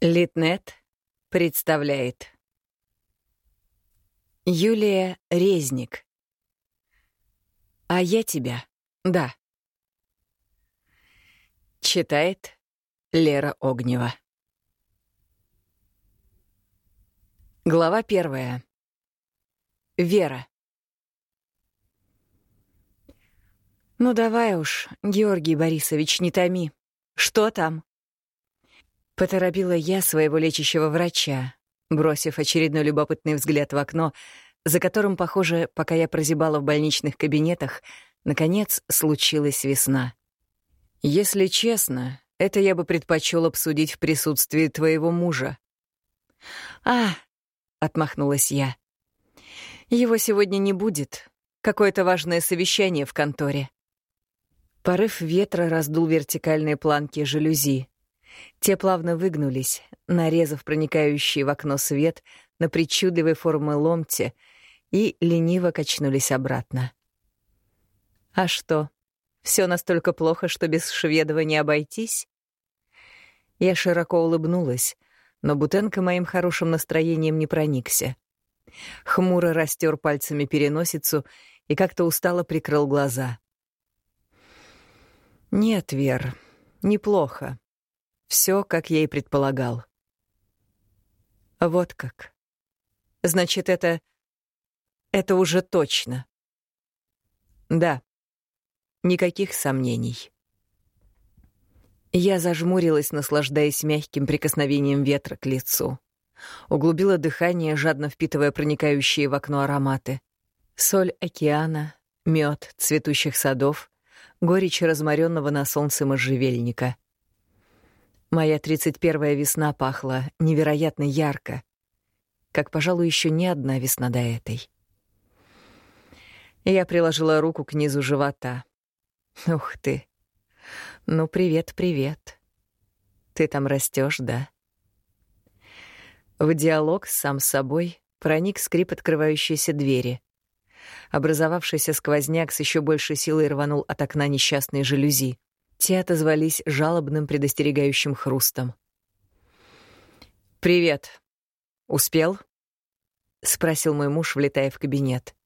Литнет представляет Юлия Резник А я тебя, да. Читает Лера Огнева Глава первая. Вера. Ну давай уж, Георгий Борисович, не томи. Что там? Поторопила я своего лечащего врача, бросив очередной любопытный взгляд в окно, за которым, похоже, пока я прозябала в больничных кабинетах, наконец случилась весна. Если честно, это я бы предпочел обсудить в присутствии твоего мужа. «А!» — отмахнулась я. «Его сегодня не будет. Какое-то важное совещание в конторе». Порыв ветра раздул вертикальные планки жалюзи. Те плавно выгнулись, нарезав проникающий в окно свет на причудливой формы ломти и лениво качнулись обратно. А что, все настолько плохо, что без Шведова не обойтись? Я широко улыбнулась, но Бутенко моим хорошим настроением не проникся. Хмуро растер пальцами переносицу и как-то устало прикрыл глаза. «Нет, Вер, неплохо. Все, как я и предполагал. Вот как. Значит, это... Это уже точно. Да. Никаких сомнений. Я зажмурилась, наслаждаясь мягким прикосновением ветра к лицу. Углубила дыхание, жадно впитывая проникающие в окно ароматы. Соль океана, мед цветущих садов, горечь разморенного на солнце можжевельника — Моя тридцать первая весна пахла невероятно ярко, как, пожалуй, еще ни одна весна до этой. Я приложила руку к низу живота. Ух ты. Ну, привет, привет. Ты там растешь, да? В диалог сам с собой проник скрип открывающейся двери. Образовавшийся сквозняк с еще большей силой рванул от окна несчастные жалюзи. Те отозвались жалобным предостерегающим хрустом. «Привет. Успел?» — спросил мой муж, влетая в кабинет.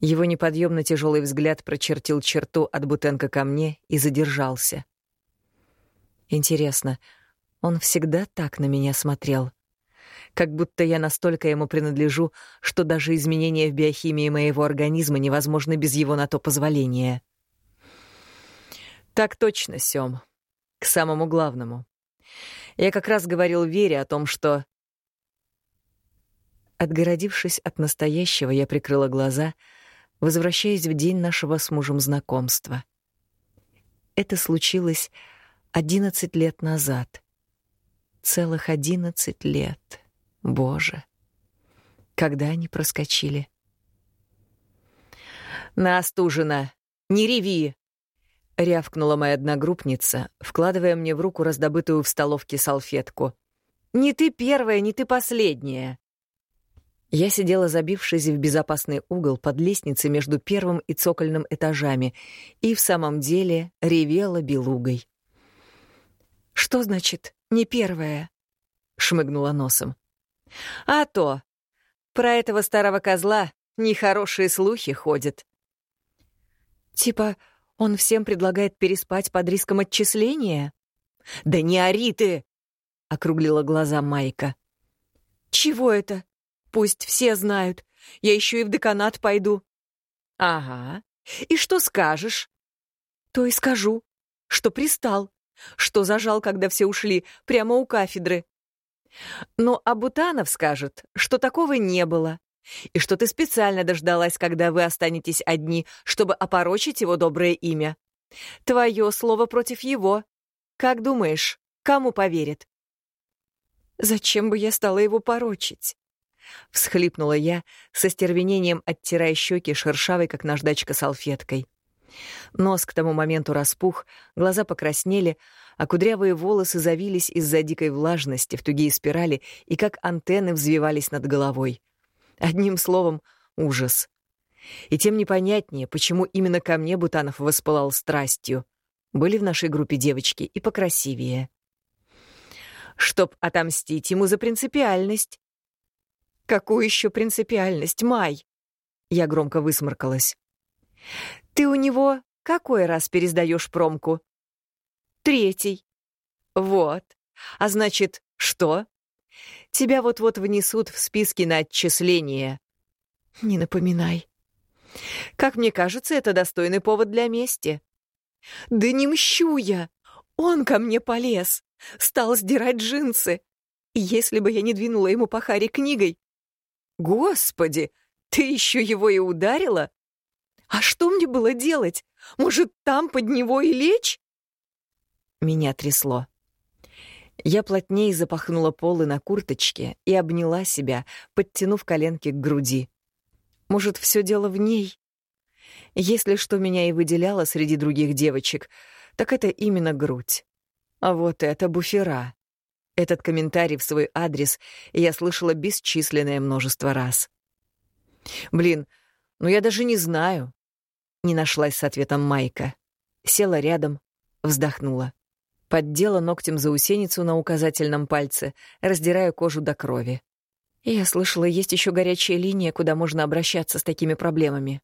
Его неподъемно тяжелый взгляд прочертил черту от Бутенко ко мне и задержался. Интересно, он всегда так на меня смотрел? Как будто я настолько ему принадлежу, что даже изменения в биохимии моего организма невозможны без его на то позволения. — так точно, Сём. К самому главному. Я как раз говорил Вере о том, что... Отгородившись от настоящего, я прикрыла глаза, возвращаясь в день нашего с мужем знакомства. Это случилось одиннадцать лет назад. Целых одиннадцать лет. Боже. Когда они проскочили? «Настужена! Не реви!» — рявкнула моя одногруппница, вкладывая мне в руку раздобытую в столовке салфетку. «Не ты первая, не ты последняя!» Я сидела, забившись в безопасный угол под лестницей между первым и цокольным этажами, и в самом деле ревела белугой. «Что значит «не первая»?» — шмыгнула носом. «А то! Про этого старого козла нехорошие слухи ходят». «Типа, он всем предлагает переспать под риском отчисления? Да не ори ты! округлила глаза Майка. Чего это? Пусть все знают. Я еще и в деканат пойду. Ага. И что скажешь? То и скажу, что пристал, что зажал, когда все ушли, прямо у кафедры. Но Абутанов скажет, что такого не было, и что ты специально дождалась, когда вы останетесь одни, чтобы опорочить его доброе имя. Твое слово против его. Как думаешь, кому поверит?» «Зачем бы я стала его порочить?» — всхлипнула я, со стервенением оттирая щеки шершавой, как наждачка, салфеткой. Нос к тому моменту распух, глаза покраснели, а кудрявые волосы завились из-за дикой влажности в тугие спирали и как антенны взвивались над головой. Одним словом, ужас. И тем непонятнее, почему именно ко мне Бутанов воспылал страстью. Были в нашей группе девочки и покрасивее. Чтоб отомстить ему за принципиальность. Какую еще принципиальность, Май? Я громко высморкалась. Ты у него какой раз пересдаешь промку? Третий. Вот. А значит, что? Тебя вот-вот внесут в списки на отчисление. Не напоминай. Как мне кажется, это достойный повод для мести. Да не мщу я. Он ко мне полез. Стал сдирать джинсы. Если бы я не двинула ему по харе книгой... Господи, ты еще его и ударила? А что мне было делать? Может, там под него и лечь? Меня трясло. Я плотнее запахнула полы на курточке и обняла себя, подтянув коленки к груди. Может, все дело в ней? Если что меня и выделяло среди других девочек, так это именно грудь. А вот это буфера. Этот комментарий в свой адрес я слышала бесчисленное множество раз. Блин, ну я даже не знаю. Не нашлась с ответом Майка. Села рядом, вздохнула. Поддела ногтем заусеницу на указательном пальце, раздирая кожу до крови. Я слышала, есть еще горячая линия, куда можно обращаться с такими проблемами.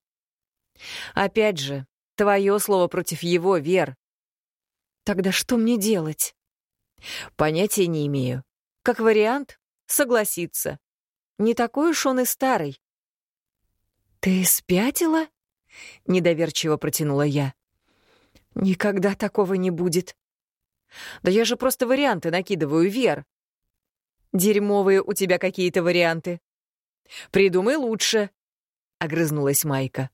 Опять же, твое слово против его, Вер. Тогда что мне делать? Понятия не имею. Как вариант, согласиться. Не такой уж он и старый. Ты спятила? Недоверчиво протянула я. Никогда такого не будет. Да я же просто варианты накидываю, Вер. Дерьмовые у тебя какие-то варианты. Придумай лучше, — огрызнулась Майка.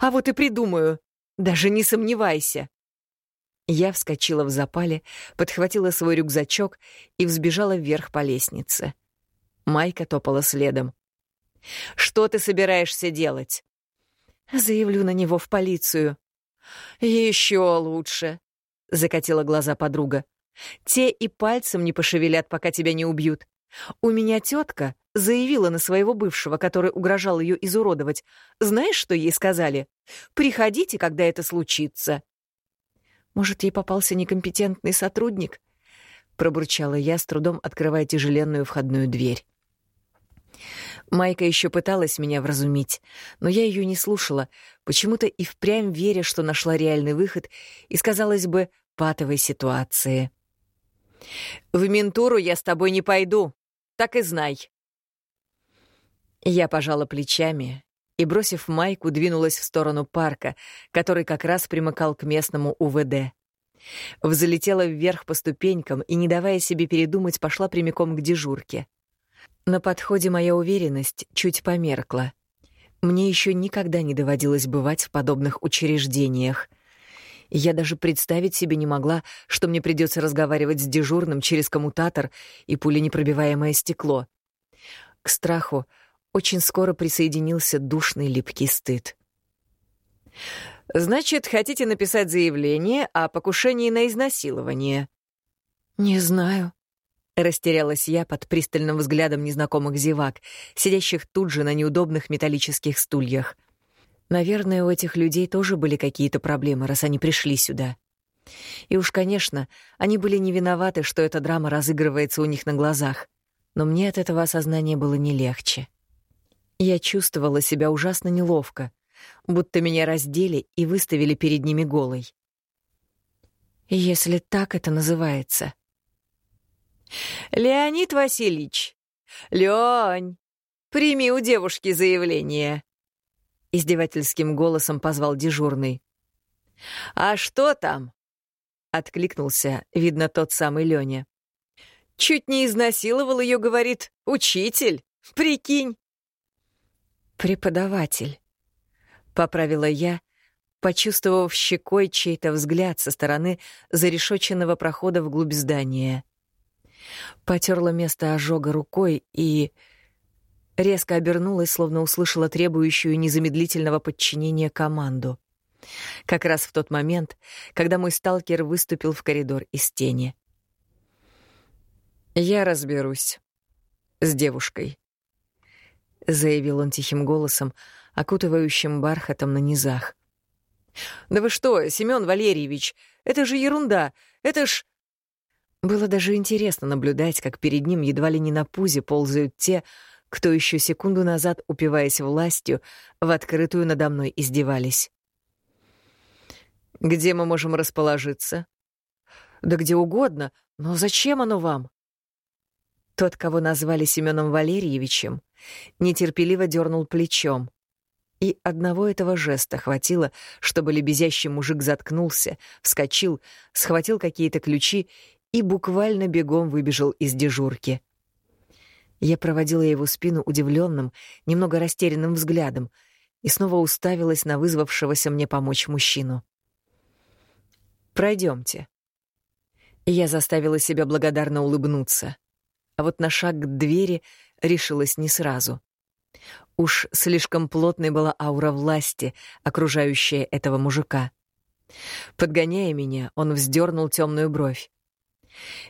А вот и придумаю. Даже не сомневайся. Я вскочила в запале, подхватила свой рюкзачок и взбежала вверх по лестнице. Майка топала следом. «Что ты собираешься делать?» «Заявлю на него в полицию». «Еще лучше», — закатила глаза подруга. «Те и пальцем не пошевелят, пока тебя не убьют. У меня тетка заявила на своего бывшего, который угрожал ее изуродовать. Знаешь, что ей сказали? Приходите, когда это случится». «Может, ей попался некомпетентный сотрудник?» — пробурчала я, с трудом открывая тяжеленную входную дверь. Майка еще пыталась меня вразумить, но я ее не слушала, почему-то и впрямь веря, что нашла реальный выход из, казалось бы, патовой ситуации. «В ментуру я с тобой не пойду, так и знай». Я пожала плечами и, бросив майку, двинулась в сторону парка, который как раз примыкал к местному УВД. Взлетела вверх по ступенькам и, не давая себе передумать, пошла прямиком к дежурке. На подходе моя уверенность чуть померкла. Мне еще никогда не доводилось бывать в подобных учреждениях. Я даже представить себе не могла, что мне придется разговаривать с дежурным через коммутатор и пуленепробиваемое стекло. К страху очень скоро присоединился душный липкий стыд. «Значит, хотите написать заявление о покушении на изнасилование?» «Не знаю», Растерялась я под пристальным взглядом незнакомых зевак, сидящих тут же на неудобных металлических стульях. Наверное, у этих людей тоже были какие-то проблемы, раз они пришли сюда. И уж, конечно, они были не виноваты, что эта драма разыгрывается у них на глазах. Но мне от этого осознания было не легче. Я чувствовала себя ужасно неловко, будто меня раздели и выставили перед ними голой. Если так это называется — «Леонид Васильевич! Лёнь, прими у девушки заявление!» Издевательским голосом позвал дежурный. «А что там?» — откликнулся, видно, тот самый Лёня. «Чуть не изнасиловал ее, говорит, учитель. Прикинь!» «Преподаватель», — поправила я, почувствовав щекой чей-то взгляд со стороны зарешоченного прохода вглубь здания. Потерла место ожога рукой и... Резко обернулась, словно услышала требующую незамедлительного подчинения команду. Как раз в тот момент, когда мой сталкер выступил в коридор из тени. «Я разберусь с девушкой», — заявил он тихим голосом, окутывающим бархатом на низах. «Да вы что, Семён Валерьевич, это же ерунда, это ж...» Было даже интересно наблюдать, как перед ним едва ли не на пузе ползают те, кто еще секунду назад, упиваясь властью, в открытую надо мной издевались. «Где мы можем расположиться?» «Да где угодно, но зачем оно вам?» Тот, кого назвали Семеном Валерьевичем, нетерпеливо дернул плечом. И одного этого жеста хватило, чтобы лебезящий мужик заткнулся, вскочил, схватил какие-то ключи и буквально бегом выбежал из дежурки. Я проводила его спину удивленным, немного растерянным взглядом и снова уставилась на вызвавшегося мне помочь мужчину. Пройдемте. Я заставила себя благодарно улыбнуться, а вот на шаг к двери решилась не сразу. Уж слишком плотной была аура власти, окружающая этого мужика. Подгоняя меня, он вздернул темную бровь.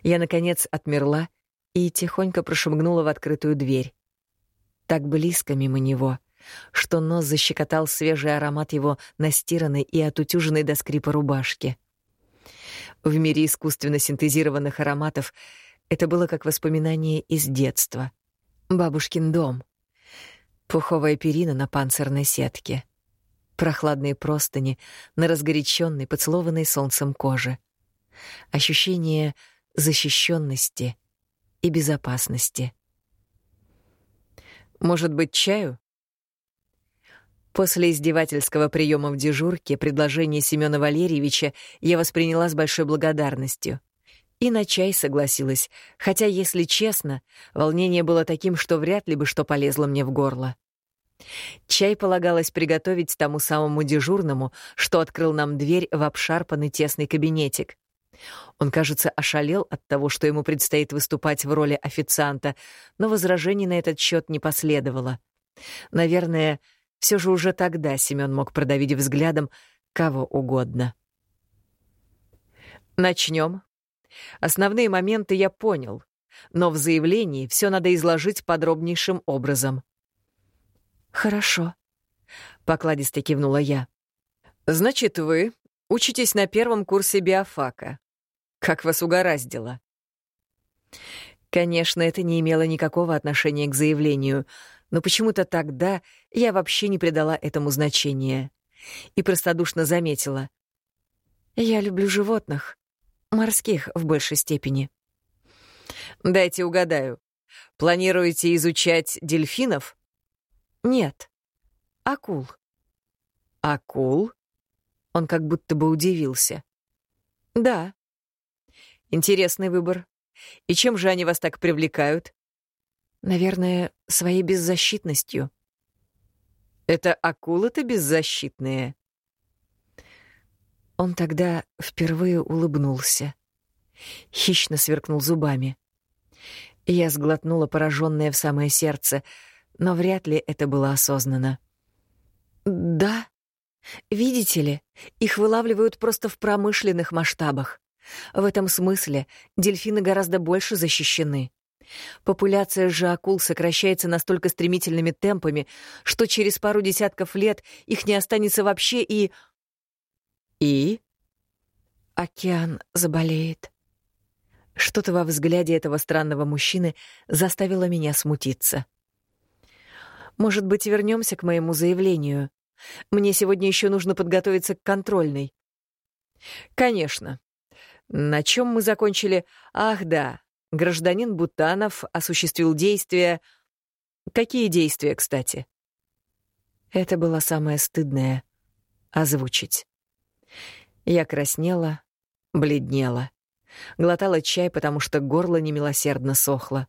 Я, наконец, отмерла и тихонько прошмыгнула в открытую дверь. Так близко мимо него, что нос защекотал свежий аромат его настиранной и отутюженной до скрипа рубашки. В мире искусственно синтезированных ароматов это было как воспоминание из детства. Бабушкин дом. Пуховая перина на панцирной сетке. Прохладные простыни на разгоряченной, поцелованной солнцем коже. Ощущение защищенности и безопасности. Может быть, чаю? После издевательского приема в дежурке предложение Семёна Валерьевича я восприняла с большой благодарностью. И на чай согласилась, хотя, если честно, волнение было таким, что вряд ли бы что полезло мне в горло. Чай полагалось приготовить тому самому дежурному, что открыл нам дверь в обшарпанный тесный кабинетик. Он, кажется, ошалел от того, что ему предстоит выступать в роли официанта, но возражений на этот счет не последовало. Наверное, все же уже тогда Семен мог продавить взглядом кого угодно. Начнем. Основные моменты я понял, но в заявлении все надо изложить подробнейшим образом. «Хорошо», — покладисто кивнула я. «Значит, вы учитесь на первом курсе биофака. Как вас угораздило?» Конечно, это не имело никакого отношения к заявлению, но почему-то тогда я вообще не придала этому значения. И простодушно заметила. «Я люблю животных. Морских в большей степени». «Дайте угадаю. Планируете изучать дельфинов?» «Нет. Акул». «Акул?» Он как будто бы удивился. «Да». «Интересный выбор. И чем же они вас так привлекают?» Наверное, своей беззащитностью. Это акулы-то беззащитные. Он тогда впервые улыбнулся. Хищно сверкнул зубами. Я сглотнула пораженное в самое сердце, но вряд ли это было осознанно. «Да. Видите ли, их вылавливают просто в промышленных масштабах. В этом смысле дельфины гораздо больше защищены. Популяция же акул сокращается настолько стремительными темпами, что через пару десятков лет их не останется вообще и... И? Океан заболеет. Что-то во взгляде этого странного мужчины заставило меня смутиться. Может быть, вернемся к моему заявлению. Мне сегодня еще нужно подготовиться к контрольной. Конечно. На чем мы закончили? Ах, да гражданин Бутанов осуществил действия... Какие действия, кстати? Это было самое стыдное — озвучить. Я краснела, бледнела, глотала чай, потому что горло немилосердно сохло.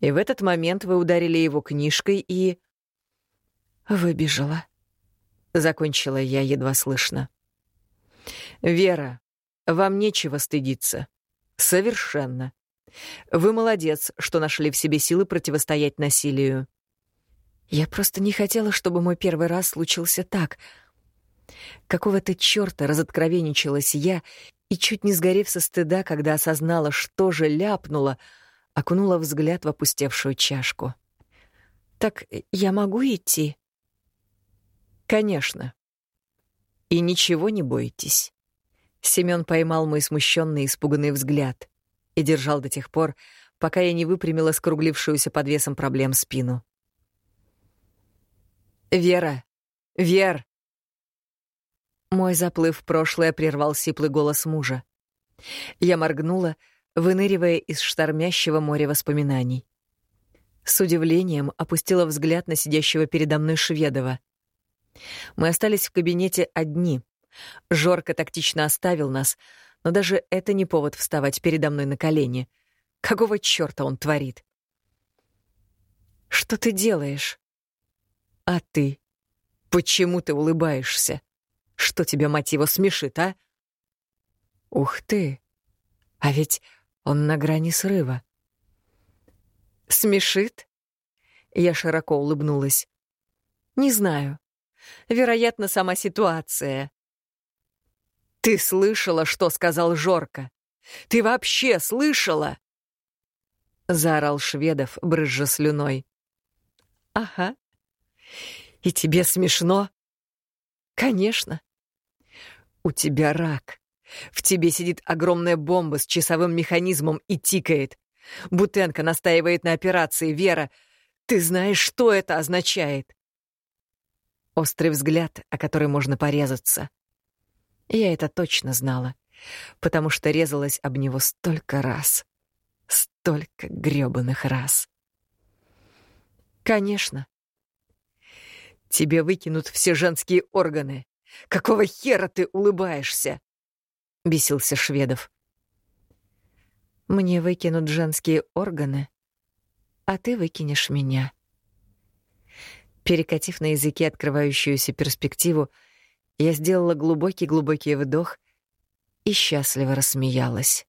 И в этот момент вы ударили его книжкой и... «Выбежала», — закончила я едва слышно. «Вера, вам нечего стыдиться. Совершенно. Вы молодец, что нашли в себе силы противостоять насилию. Я просто не хотела, чтобы мой первый раз случился так. Какого-то чёрта разоткровенничалась я и, чуть не сгорев со стыда, когда осознала, что же ляпнула, окунула взгляд в опустевшую чашку. «Так я могу идти?» «Конечно. И ничего не бойтесь. Семён поймал мой смущенный, испуганный взгляд и держал до тех пор, пока я не выпрямила скруглившуюся под весом проблем спину. «Вера! Вер!» Мой заплыв в прошлое прервал сиплый голос мужа. Я моргнула, выныривая из штормящего моря воспоминаний. С удивлением опустила взгляд на сидящего передо мной Шведова. Мы остались в кабинете одни. Жорко тактично оставил нас, но даже это не повод вставать передо мной на колени. Какого чёрта он творит? «Что ты делаешь?» «А ты? Почему ты улыбаешься? Что тебя, мать его, смешит, а?» «Ух ты! А ведь он на грани срыва». «Смешит?» Я широко улыбнулась. «Не знаю. Вероятно, сама ситуация. Ты слышала, что сказал Жорка? Ты вообще слышала? Заорал Шведов, брызжа слюной. Ага. И тебе смешно? Конечно. У тебя рак. В тебе сидит огромная бомба с часовым механизмом и тикает. Бутенко настаивает на операции, Вера. Ты знаешь, что это означает? Острый взгляд, о который можно порезаться. Я это точно знала, потому что резалась об него столько раз. Столько грёбаных раз. Конечно. Тебе выкинут все женские органы. Какого хера ты улыбаешься? Бесился Шведов. Мне выкинут женские органы, а ты выкинешь меня. Перекатив на языке открывающуюся перспективу, я сделала глубокий-глубокий вдох и счастливо рассмеялась.